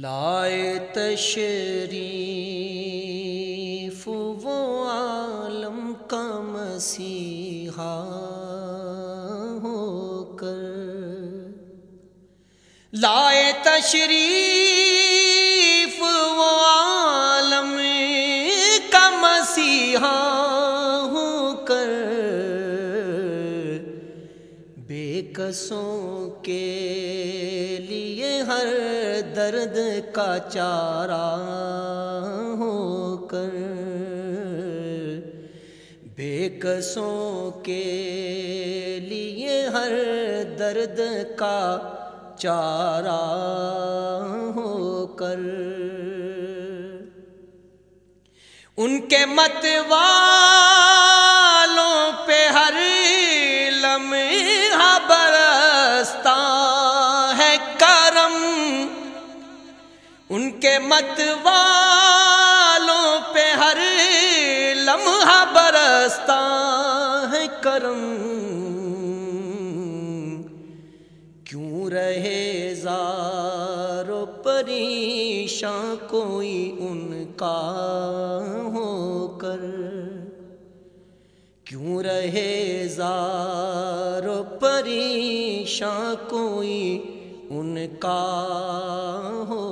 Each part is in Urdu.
لائے تشریف وہ عالم کا مسیحا ہو کر۔ لائے تشریف وہ عالم کا مسیحا بے قصوں کے لیے ہر درد کا چارہ ہو کر۔ بے قصوں کے لیے ہر درد کا چارہ ہو کر۔ ان کے مت مت والوں پہ ہر لمحہ برستا ہے کرم۔ کیوں رہے زار و پریشاں کوئی ان کا ہو کر؟ کیوں رہے زار و پریشاں کوئی ان کا ہو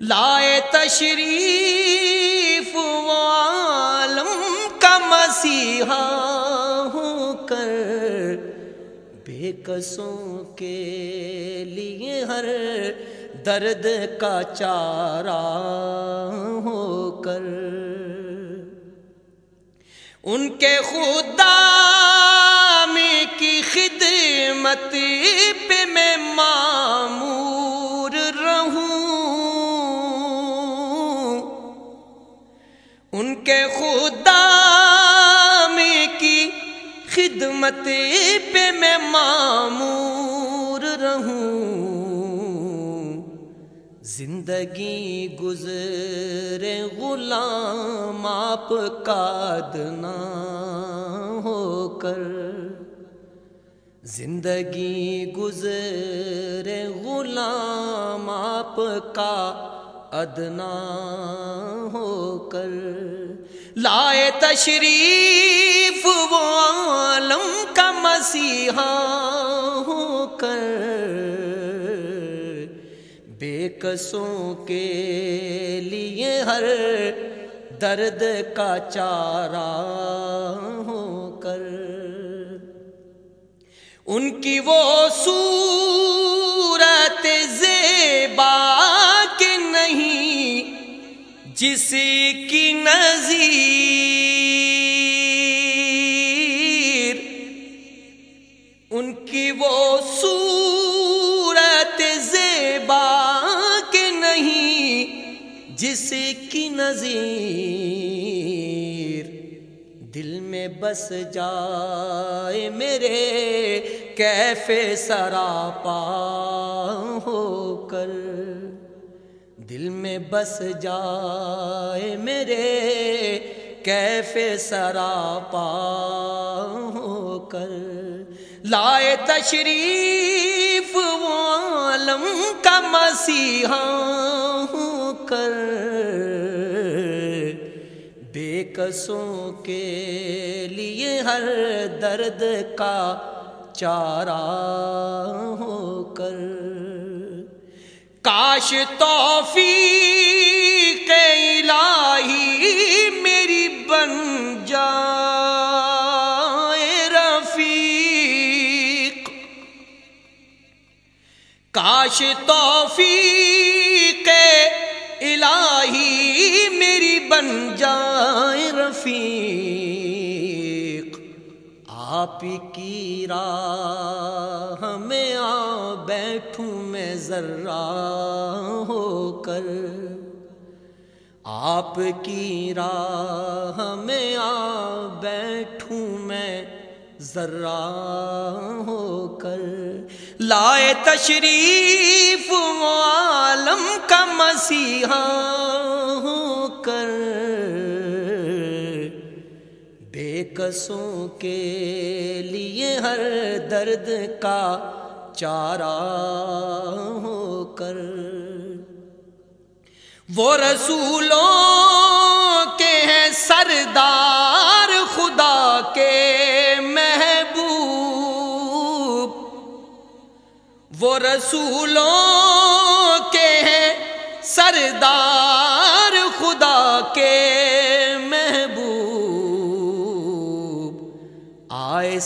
لائے تشریف عالم کا مسیحا ہو کر بے قصوں کے لیے ہر درد کا چارہ ہو کر ان کے خدا میں کی خدمت پہ میں معمور خدمت پہ میں معمور رہوں۔ زندگی گزرے غلام آپ کا دنا ہو کر۔ زندگی گزرے غلام آپ کا ادنا ہو کر۔ لائے تشریف مسیحا ہو کر بے قصوں کے لیے ہر درد کا چارہ ہو کر۔ ان کی وہ صورت زیبا کہ نہیں، جس کی نظیر جس کی نظیر دل میں بس جائے میرے کیفے سراپا ہو کر۔ دل میں بس جائے میرے کیفے سراپا ہو کر۔ لائے تشریف وہ عالم کا مسیحا ہو کر بے قصوں کے لیے ہر درد کا چارہ ہو کر۔ کاش توفیق الہی میری بن جائے رفیق۔ کاش توفیق بن جائے رفیق، آپ کی راہ میں آ بیٹھوں میں ذرا ہو کر۔ آپ کی راہ میں آ بیٹھوں میں ذرا ہو کر۔ لائے تشریف عالم کا مسیحا ہو کر۔ بے قصوں کے لیے ہر درد کا چارہ ہو کر۔ وہ رسولوں کے ہیں سردار خدا کے محبوب۔ وہ رسولوں کے ہیں سردار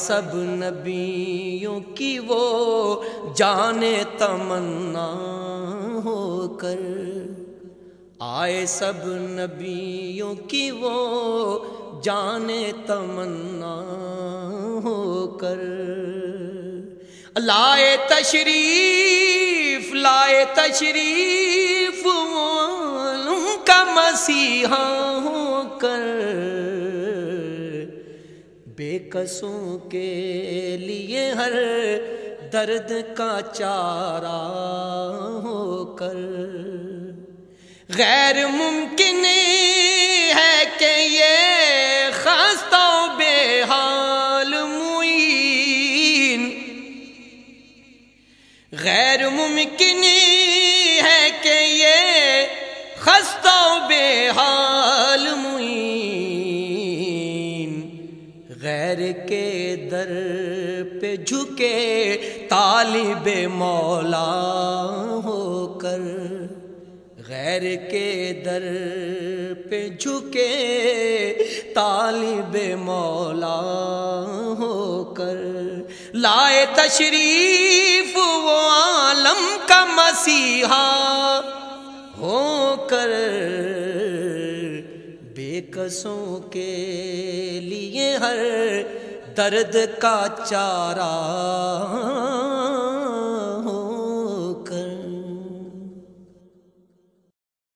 سب نبیوں کی وہ جانے تمنا ہو کر۔ آئے سب نبیوں کی وہ جانے تمنا ہو کر۔ لائے تشریف لائے تشریف کا مسیحا ہو کر۔ بے قصوں کے لیے ہر درد کا چارہ ہو کر۔ غیر ممکن ہے کہ یہ خستہ بے حال معین۔ غیر ممکن غیر کے در پہ جھکے طالب مولا ہو کر غیر کے در پہ جھکے طالب مولا ہو کر لائے تشریف وہ عالم کا مسیحا ہو کر بے قصوں کے لیے ہر درد کا چارہ